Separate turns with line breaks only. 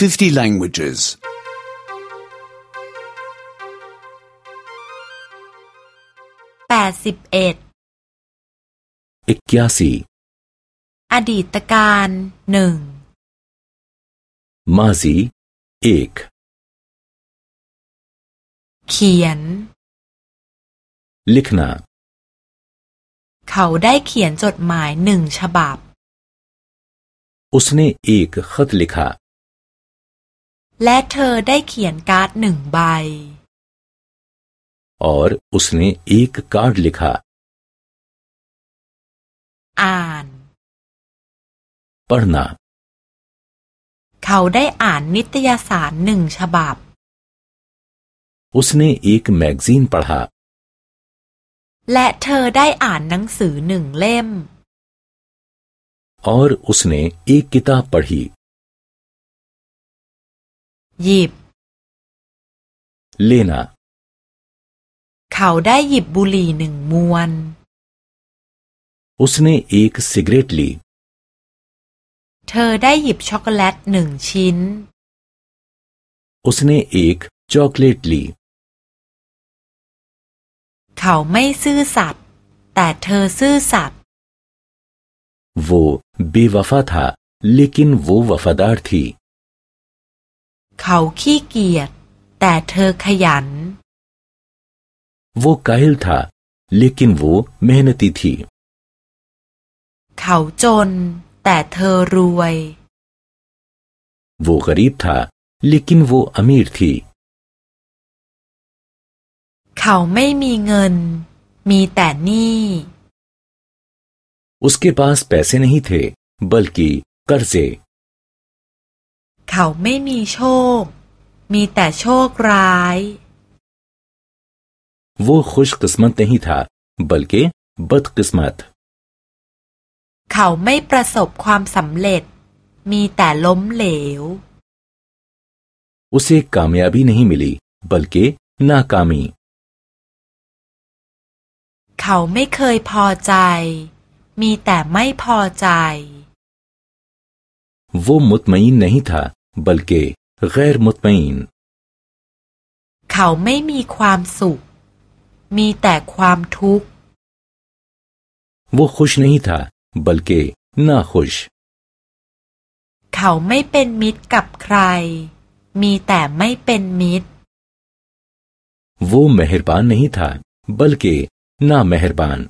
50 languages.
แปดสิบเอ็ด
इक्यासी
อดีตการหนึ่ง
माजी एक
เขียน
लिखना
เขาได้เขียนจดหมายหนึ่งฉบับ
उसने एक खत लिखा
และเธอได้เขียนการ์ดหนึ่งใบ
और उसने एक कार्ड लिखा
อ่าน
पढ़ना
เขาได้อ่านนิตยสารหนึ่งฉบับ
उसने एक मैगजीन पढ़ा
และเธอได้อ่านหนังสือหนึ่งเล่ม
और उसने एक किताब पढ़ी
หยิบ
लेना
เขาได้หยิบบุหรี่หนึ่งมวน
उसने एक सिगरेट ली
เธอได้หยิบช็อกโกแลตหนึ่งชิ้น
उसने एक चॉकलेट ली
เขาไม่ซื่อสัตย์แต่เธอซื่อสัตย์
वो बेवफा था लेकिन वो वफादार थी
เขาขี้เกียจแต่เธอขยัน
वो काहिल था लेकिन वो मेहनती थी
เขาจน แต่เธอรวย
वो गरीब था लेकिन वो अमीर थी
เขาไม่มีเงิน มีแต่หนี้
उसके पास पैसे नहीं थे बल्कि कर्जे
เขาไม่มีโชค มีแต่โชคร้าย
वो खुशकिस्मत नहीं था बल्कि बदकिस्मत
เขาไม่ประสบความสำเร็จ มีแต่ล้มเหลว
उसे कामयाबी नहीं मिली बल्कि नाकामी
เขาไม่เคยพอใจ มีแต่ไม่พอใจ
वो मुतमईन नहीं था बल्कि गैर मुतमईन
เขาไม่มีความสุข มีแต่ความทุกข์
वो खुश नहीं था बल्कि नाखुश
เขาไม่เป็นมิตรกับใคร มีแต่ไม่เป็นมิตร
वो मेहरबान नहीं था बल्कि ना मेहरबान